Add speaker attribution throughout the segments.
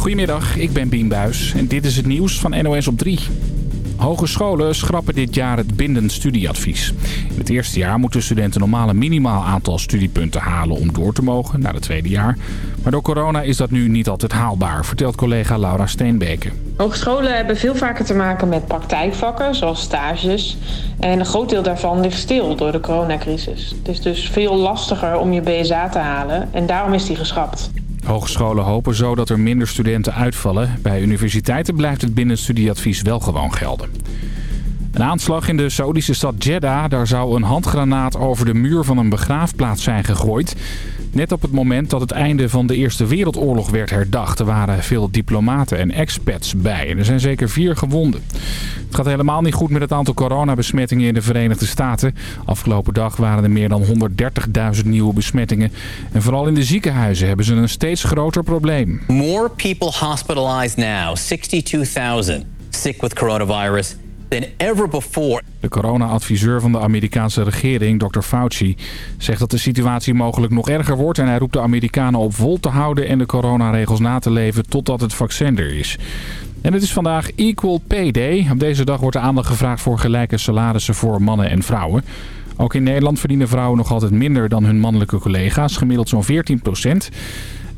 Speaker 1: Goedemiddag, ik ben Bien Buis en dit is het nieuws van NOS op 3. Hogescholen schrappen dit jaar het bindend studieadvies. In het eerste jaar moeten studenten normaal een minimaal aantal studiepunten halen om door te mogen naar het tweede jaar. Maar door corona is dat nu niet altijd haalbaar, vertelt collega Laura Steenbeke.
Speaker 2: Hogescholen hebben veel vaker te maken met praktijkvakken, zoals stages. En een groot deel daarvan ligt stil door de coronacrisis. Het is dus veel lastiger om je BSA te halen en daarom is die geschrapt.
Speaker 1: Hogescholen hopen zo dat er minder studenten uitvallen. Bij universiteiten blijft het binnenstudieadvies wel gewoon gelden. Een aanslag in de Saoedische stad Jeddah. Daar zou een handgranaat over de muur van een begraafplaats zijn gegooid. Net op het moment dat het einde van de Eerste Wereldoorlog werd herdacht. Er waren veel diplomaten en expats bij. En er zijn zeker vier gewonden. Het gaat helemaal niet goed met het aantal coronabesmettingen in de Verenigde Staten. Afgelopen dag waren er meer dan 130.000 nieuwe besmettingen. En vooral in de ziekenhuizen hebben ze een steeds groter probleem.
Speaker 3: More people hospitalized now, 62,000 sick with coronavirus ever before.
Speaker 1: De corona-adviseur van de Amerikaanse regering, Dr. Fauci, zegt dat de situatie mogelijk nog erger wordt. En hij roept de Amerikanen op vol te houden en de coronaregels na te leven totdat het vaccin er is. En het is vandaag Equal Pay Day. Op deze dag wordt de aandacht gevraagd voor gelijke salarissen voor mannen en vrouwen. Ook in Nederland verdienen vrouwen nog altijd minder dan hun mannelijke collega's, gemiddeld zo'n 14 procent.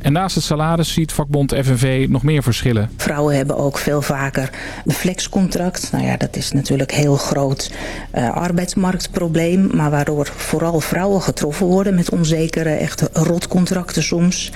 Speaker 1: En naast het salaris ziet vakbond FNV nog meer verschillen.
Speaker 4: Vrouwen hebben ook veel vaker een flexcontract. Nou ja, dat is natuurlijk een heel groot uh, arbeidsmarktprobleem. Maar waardoor vooral vrouwen getroffen worden met onzekere, echt rotcontracten soms.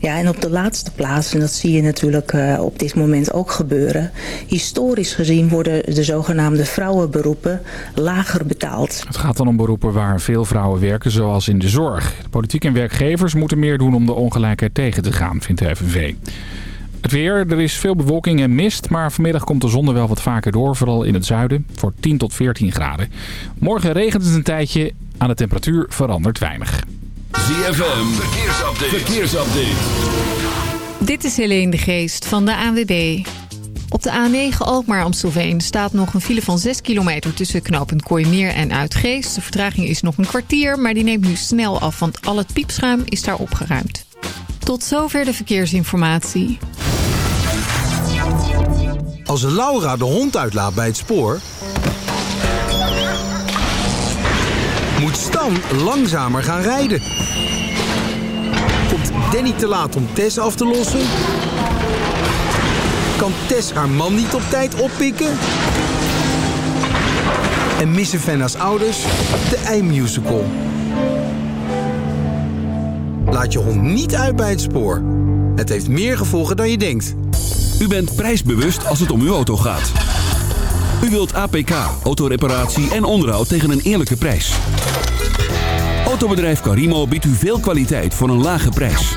Speaker 4: Ja, en op de laatste plaats, en dat zie je natuurlijk uh, op dit moment ook gebeuren. Historisch gezien worden de zogenaamde vrouwenberoepen lager betaald.
Speaker 1: Het gaat dan om beroepen waar veel vrouwen werken, zoals in de zorg. De politiek en werkgevers moeten meer doen om de ongelijkheid tegen te gaan, vindt de FNV. Het weer, er is veel bewolking en mist, maar vanmiddag komt de zon er wel wat vaker door, vooral in het zuiden, voor 10 tot 14 graden. Morgen regent het een tijdje, aan de temperatuur verandert weinig.
Speaker 5: ZFM, verkeersupdate. verkeersupdate.
Speaker 6: Dit is Helene de Geest van de ANWB. Op de A9 Alkmaar-Amstelveen staat nog een file van 6 kilometer tussen knooppunt Kooimeer en Uitgeest. De vertraging is nog een kwartier, maar die neemt nu snel af, want al het piepschuim is daar opgeruimd. Tot zover de verkeersinformatie.
Speaker 7: Als Laura de hond uitlaat bij het spoor... moet Stan langzamer gaan rijden. Komt Danny te laat om Tess af te lossen? Kan Tess haar man niet op tijd oppikken? En missen Fenna's ouders de eindmusical? Laat je hond niet uit bij het spoor. Het heeft meer gevolgen dan je denkt.
Speaker 5: U bent prijsbewust als het om uw auto gaat. U wilt APK, autoreparatie en onderhoud tegen een eerlijke prijs. Autobedrijf Carimo biedt u veel kwaliteit voor een lage prijs.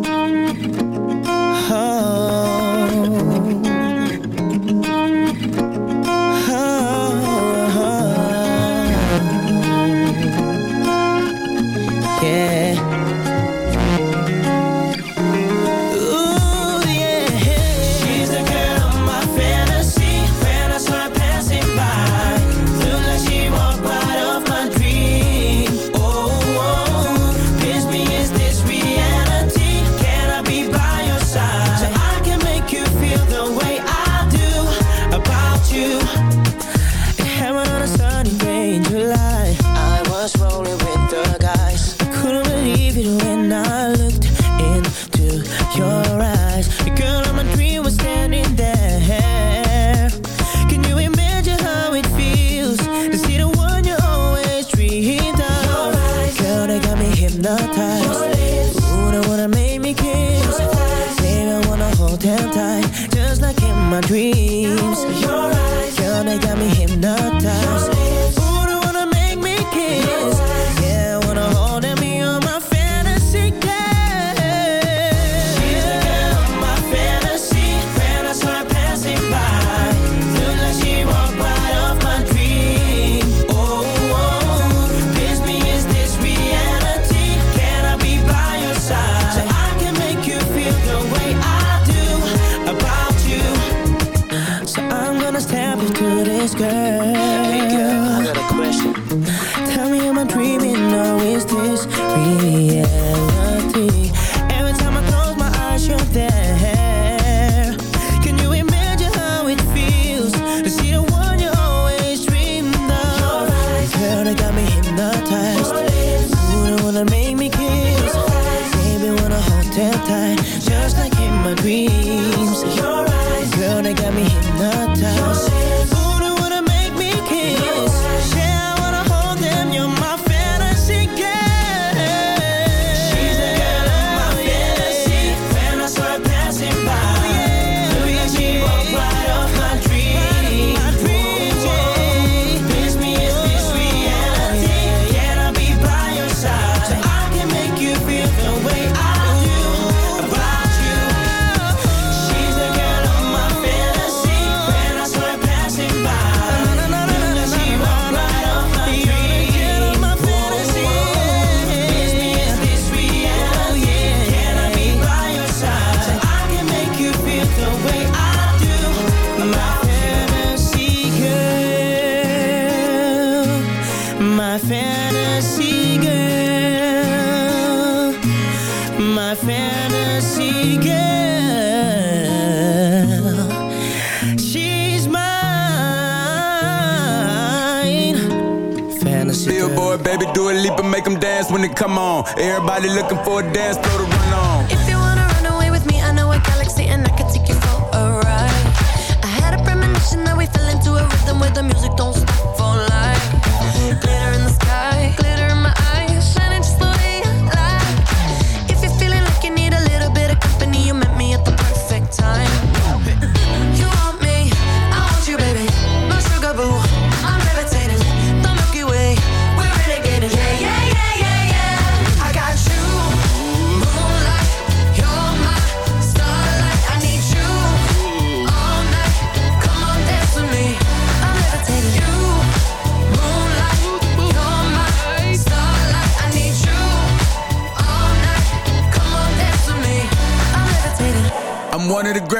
Speaker 8: Come on. Everybody looking for a dance floor to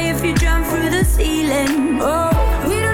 Speaker 9: if
Speaker 10: you jump through the ceiling. Oh,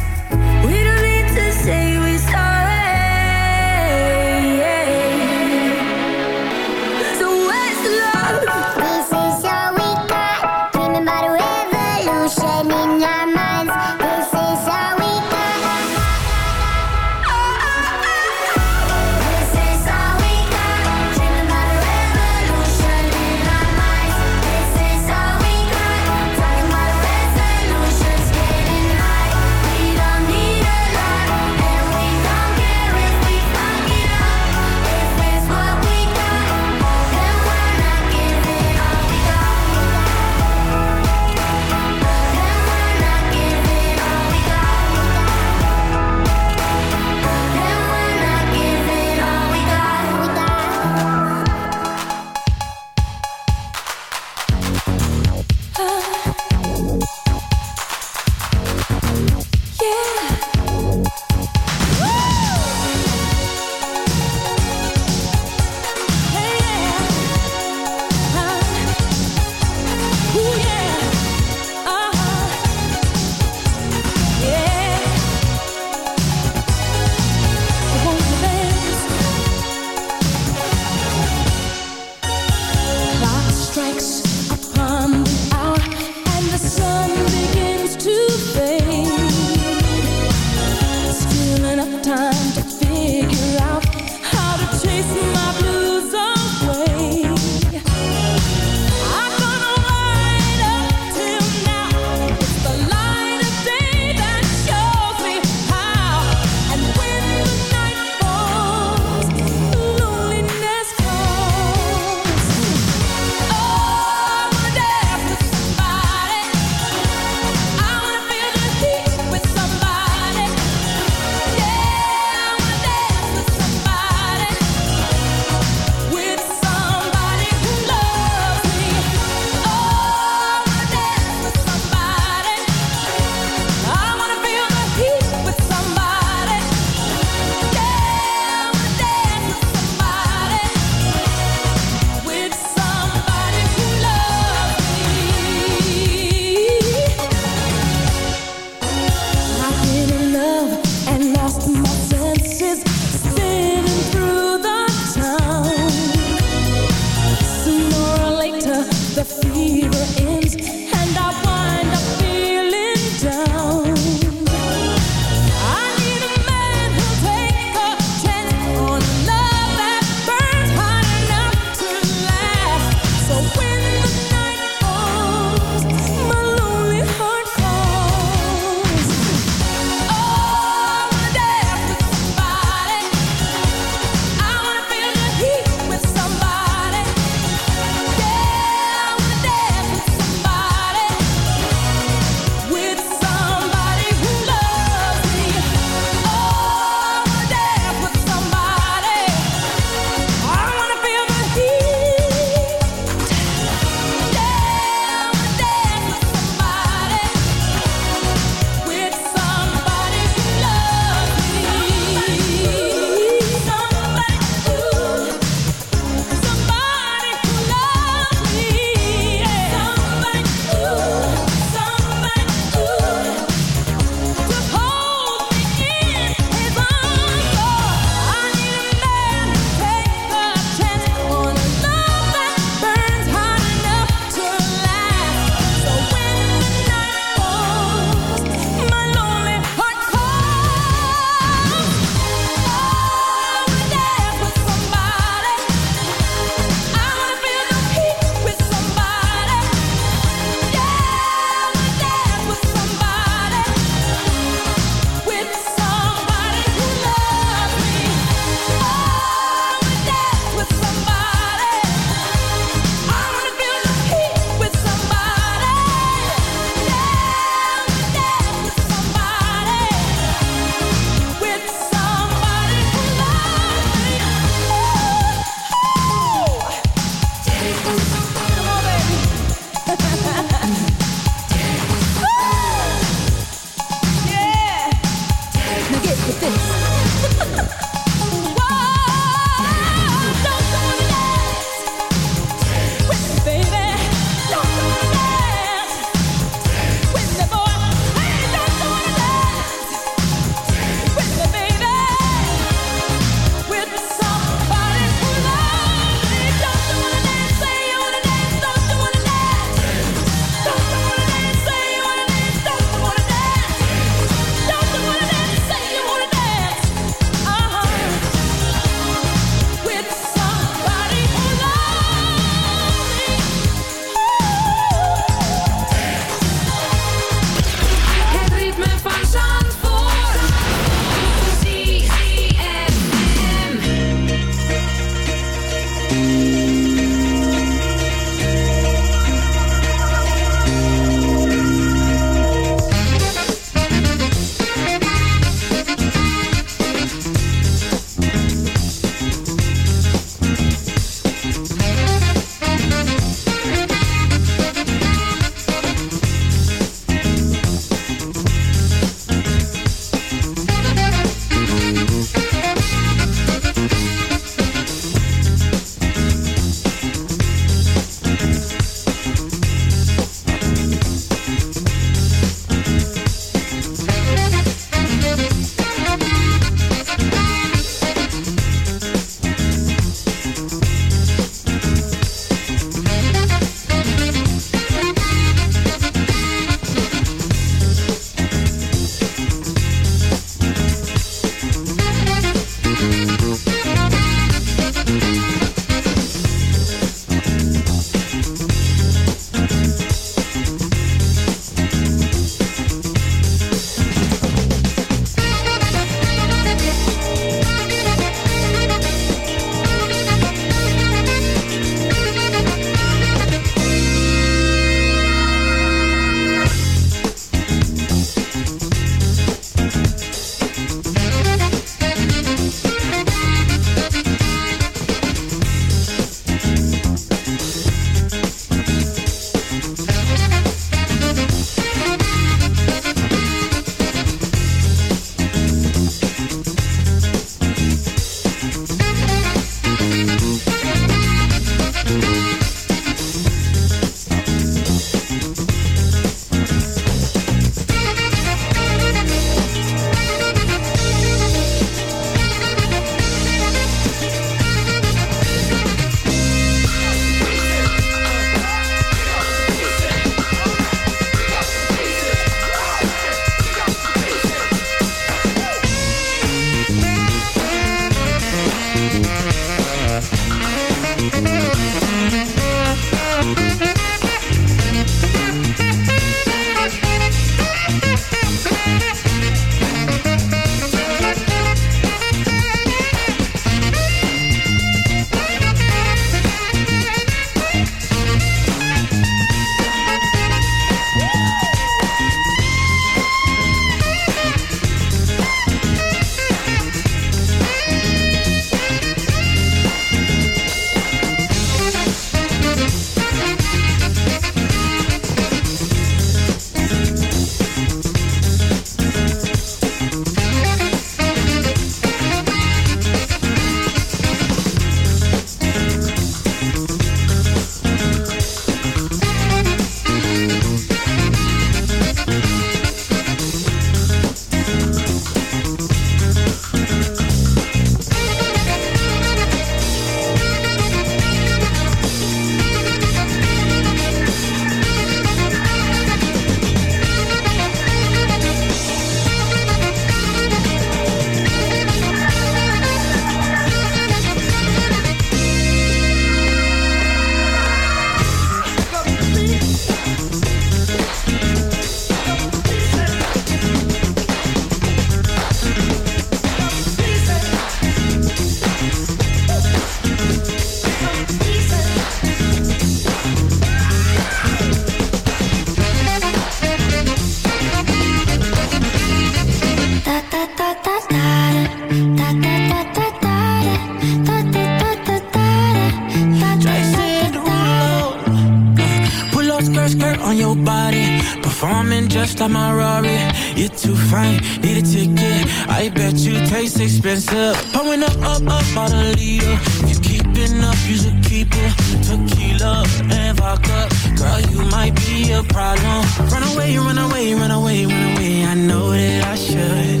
Speaker 5: Expensive. Pouring up, up, up, out a leader. You keeping up, you should keep it. Tequila and vodka. Girl, you might be a problem. Run away, run away, run away, run away. I know that I should.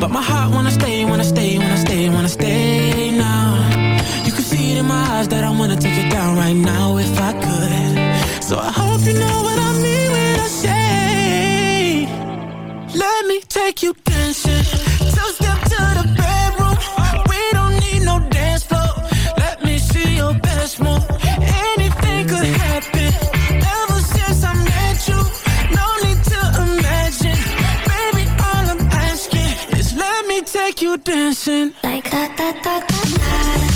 Speaker 5: But my heart wanna stay, wanna stay, wanna stay, wanna stay now. You can see it in my eyes that I wanna take it down right now if I could. So I hope you know what I mean when I say, let me take you dancing. Two step to the bedroom. Anything could happen. Ever since I met you, no need to imagine. Baby, all I'm asking is let me take you dancing.
Speaker 9: Like da da da da
Speaker 5: Pull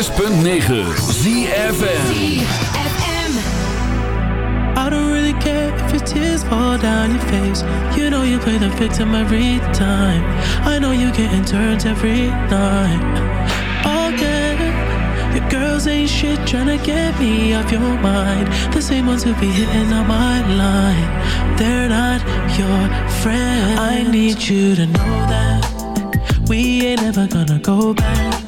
Speaker 5: 106.9 ZFM
Speaker 11: I don't really care if your tears fall down your face. You know you play the victim every time. I know you getting turns every night. Oh, Again Your girls ain't shit trying to get me off your mind. The same ones who be hitting on my line. They're not your friends. I need you to know that We ain't ever gonna go back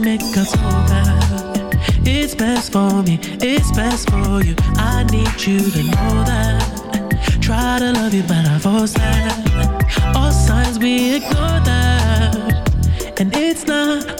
Speaker 11: make us fall back. It's best for me, it's best for you. I need you to know that. Try to love you, but I force that. All signs we ignore that, and it's not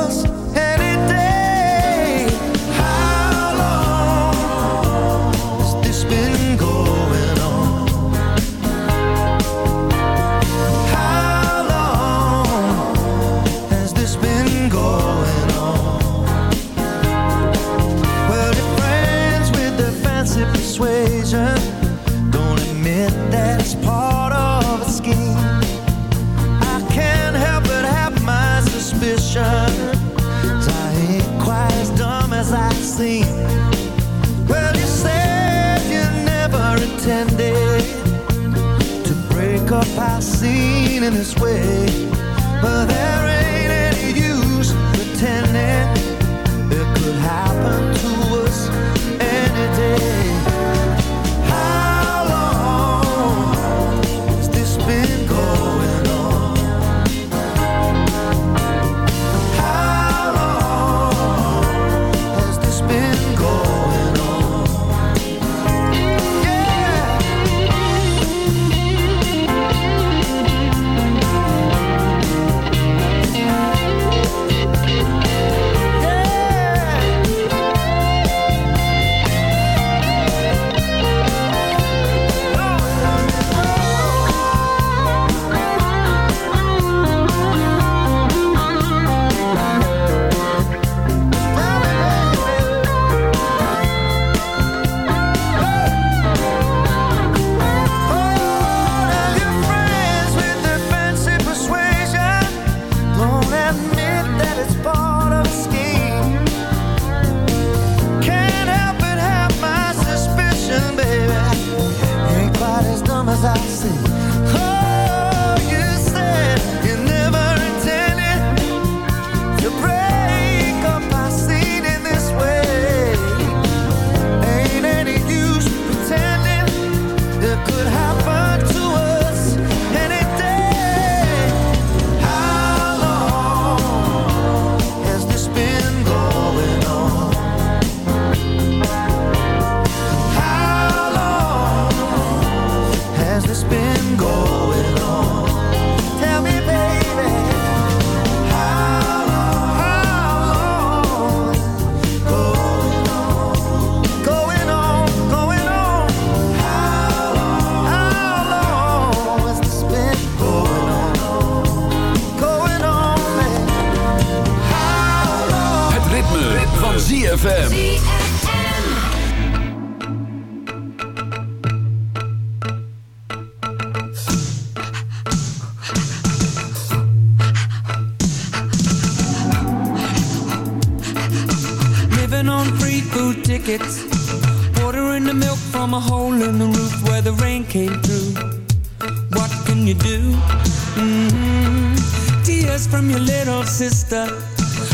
Speaker 12: break up our scene in this way. But there ain't any use pretending
Speaker 5: ZFM.
Speaker 13: Living on free food tickets. Ordering the milk from a hole in the roof where the rain came through. What can you do? hmm Tears from your little sister.